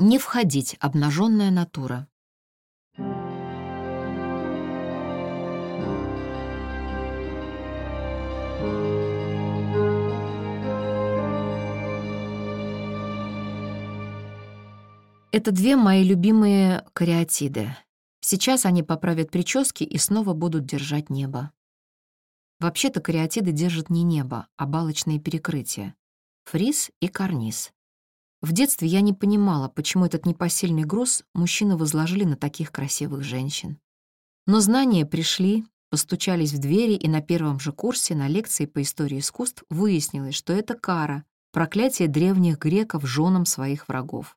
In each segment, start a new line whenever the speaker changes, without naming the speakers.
Не входить, обнаженная натура. Это две мои любимые кариатиды. Сейчас они поправят прически и снова будут держать небо. Вообще-то кариатиды держат не небо, а балочные перекрытия. Фриз и карниз. В детстве я не понимала, почему этот непосильный груз мужчины возложили на таких красивых женщин. Но знания пришли, постучались в двери, и на первом же курсе на лекции по истории искусств выяснилось, что это кара, проклятие древних греков женам своих врагов.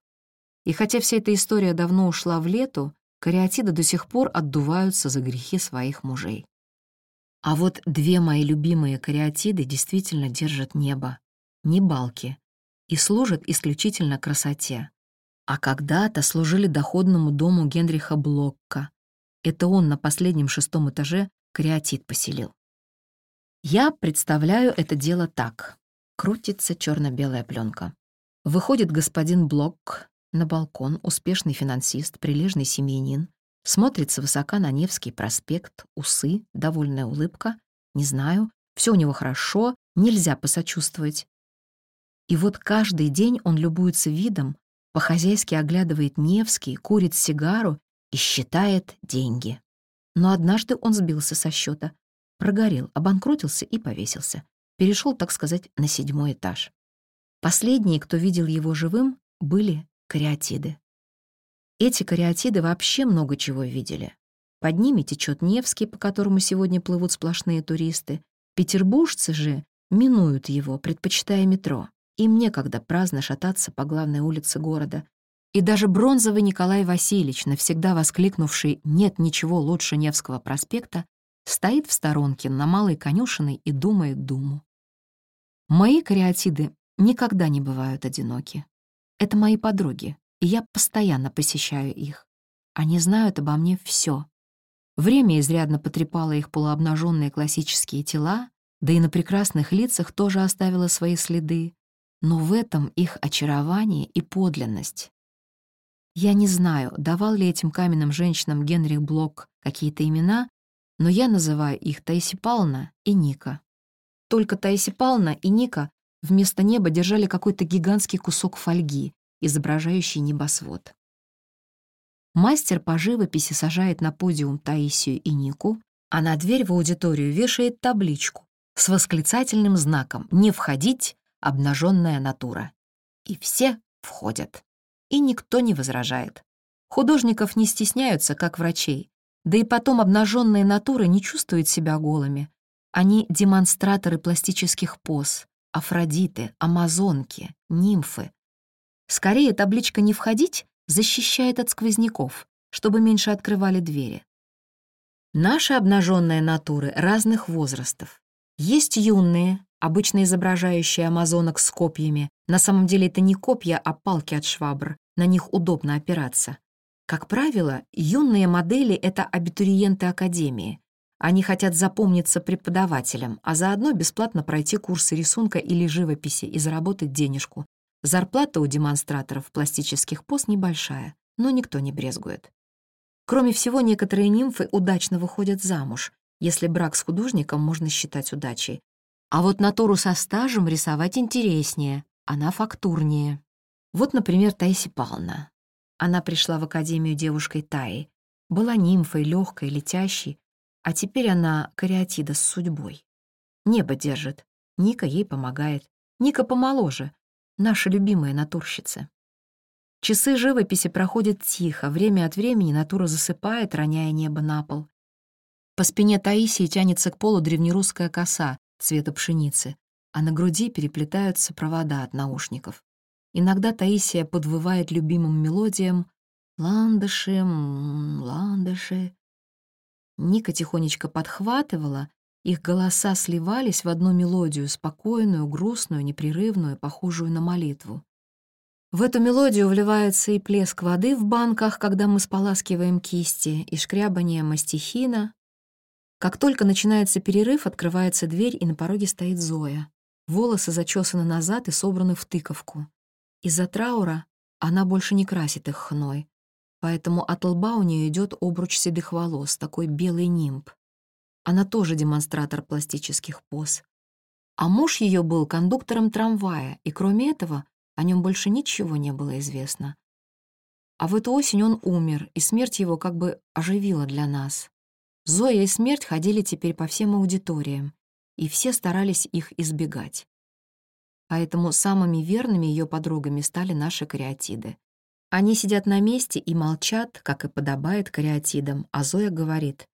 И хотя вся эта история давно ушла в лету, кариатиды до сих пор отдуваются за грехи своих мужей. А вот две мои любимые кариатиды действительно держат небо, не балки, и служат исключительно красоте. А когда-то служили доходному дому Генриха Блокка. Это он на последнем шестом этаже кариатид поселил. Я представляю это дело так. Крутится черно белая пленка. Выходит господин Блок на балкон, успешный финансист, прилежный семьянин, Смотрится высока на Невский проспект, усы, довольная улыбка. Не знаю, все у него хорошо, нельзя посочувствовать. И вот каждый день он любуется видом, по-хозяйски оглядывает Невский, курит сигару и считает деньги. Но однажды он сбился со счета, прогорел, обанкротился и повесился. Перешел, так сказать, на седьмой этаж. Последние, кто видел его живым, были кариатиды. Эти кариатиды вообще много чего видели. Под ними течет Невский, по которому сегодня плывут сплошные туристы. Петербуржцы же минуют его, предпочитая метро. Им некогда праздно шататься по главной улице города. И даже бронзовый Николай Васильевич, навсегда воскликнувший «нет ничего лучше Невского проспекта», стоит в сторонке на малой конюшиной и думает думу. Мои кариатиды никогда не бывают одиноки. Это мои подруги, и я постоянно посещаю их. Они знают обо мне все. Время изрядно потрепало их полуобнаженные классические тела, да и на прекрасных лицах тоже оставило свои следы, но в этом их очарование и подлинность. Я не знаю, давал ли этим каменным женщинам Генрих Блок какие-то имена, но я называю их Таиси Павловна и Ника. Только Таиси Павловна и Ника вместо неба держали какой-то гигантский кусок фольги, изображающий небосвод. Мастер по живописи сажает на подиум Таисию и Нику, а на дверь в аудиторию вешает табличку с восклицательным знаком «Не входить! Обнаженная натура». И все входят. И никто не возражает. Художников не стесняются, как врачей. Да и потом обнаженные натуры не чувствуют себя голыми. Они демонстраторы пластических поз, афродиты, амазонки, нимфы, Скорее, табличка «Не входить» защищает от сквозняков, чтобы меньше открывали двери. Наши обнаженные натуры разных возрастов. Есть юные, обычно изображающие амазонок с копьями. На самом деле это не копья, а палки от швабр. На них удобно опираться. Как правило, юные модели — это абитуриенты академии. Они хотят запомниться преподавателям, а заодно бесплатно пройти курсы рисунка или живописи и заработать денежку, Зарплата у демонстраторов пластических поз небольшая, но никто не брезгует. Кроме всего, некоторые нимфы удачно выходят замуж, если брак с художником можно считать удачей. А вот натуру со стажем рисовать интереснее, она фактурнее. Вот, например, Таиси Павловна. Она пришла в академию девушкой Таи, была нимфой, легкой, летящей, а теперь она кариатида с судьбой. Небо держит, Ника ей помогает. Ника помоложе, наша любимая натурщица. Часы живописи проходят тихо, время от времени натура засыпает, роняя небо на пол. По спине Таисии тянется к полу древнерусская коса цвета пшеницы, а на груди переплетаются провода от наушников. Иногда Таисия подвывает любимым мелодиям «Ландыши, ландыши». Ника тихонечко подхватывала, их голоса сливались в одну мелодию, спокойную, грустную, непрерывную, похожую на молитву. В эту мелодию вливается и плеск воды в банках, когда мы споласкиваем кисти, и шкрябание мастихина. Как только начинается перерыв, открывается дверь, и на пороге стоит Зоя. Волосы зачесаны назад и собраны в тыковку. Из-за траура она больше не красит их хной, поэтому от лба у нее идет обруч седых волос, такой белый нимб. Она тоже демонстратор пластических поз. А муж ее был кондуктором трамвая, и кроме этого о нем больше ничего не было известно. А в эту осень он умер, и смерть его как бы оживила для нас. Зоя и смерть ходили теперь по всем аудиториям, и все старались их избегать. Поэтому самыми верными ее подругами стали наши кариатиды. Они сидят на месте и молчат, как и подобает кариатидам, а Зоя говорит.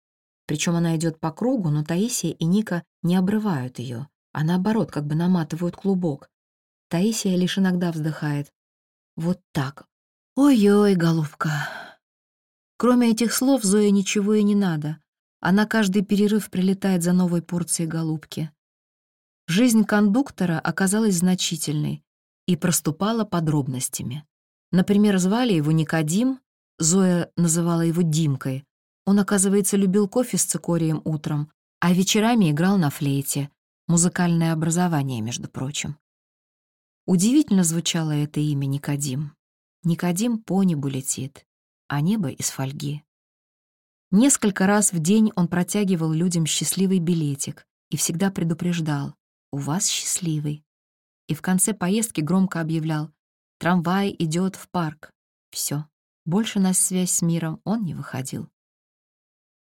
Причем она идет по кругу, но Таисия и Ника не обрывают ее, а наоборот, как бы наматывают клубок. Таисия лишь иногда вздыхает. Вот так, «Ой-ой, голубка». Кроме этих слов Зое ничего и не надо. Она каждый перерыв прилетает за новой порцией голубки. Жизнь кондуктора оказалась значительной и проступала подробностями. Например, звали его Никодим, Зоя называла его Димкой. Он, оказывается, любил кофе с цикорием утром, а вечерами играл на флейте. Музыкальное образование, между прочим. Удивительно звучало это имя Никодим. Никодим по небу летит, а небо из фольги. Несколько раз в день он протягивал людям счастливый билетик и всегда предупреждал «У вас счастливый». И в конце поездки громко объявлял «Трамвай идет в парк». Все. Больше на связь с миром он не выходил.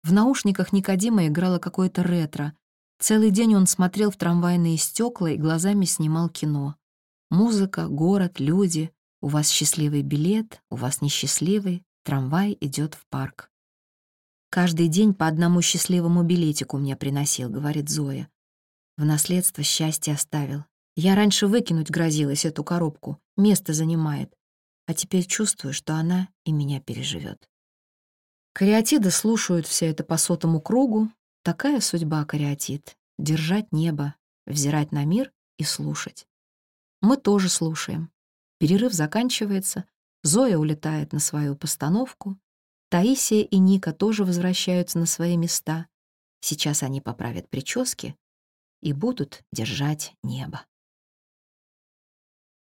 В наушниках Никодима играло какое-то ретро. Целый день он смотрел в трамвайные стекла и глазами снимал кино. Музыка, город, люди, у вас счастливый билет, у вас несчастливый, трамвай идет в парк. Каждый день по одному счастливому билетику мне приносил, говорит Зоя. В наследство счастье оставил. Я раньше выкинуть грозилась эту коробку, место занимает. А теперь чувствую, что она и меня переживет. Кариатиды слушают все это по сотому кругу. Такая судьба кариатид — держать небо, взирать на мир и слушать. Мы тоже слушаем. Перерыв заканчивается, Зоя улетает на свою постановку, Таисия и Ника тоже возвращаются на свои места. Сейчас они поправят прически и будут держать небо.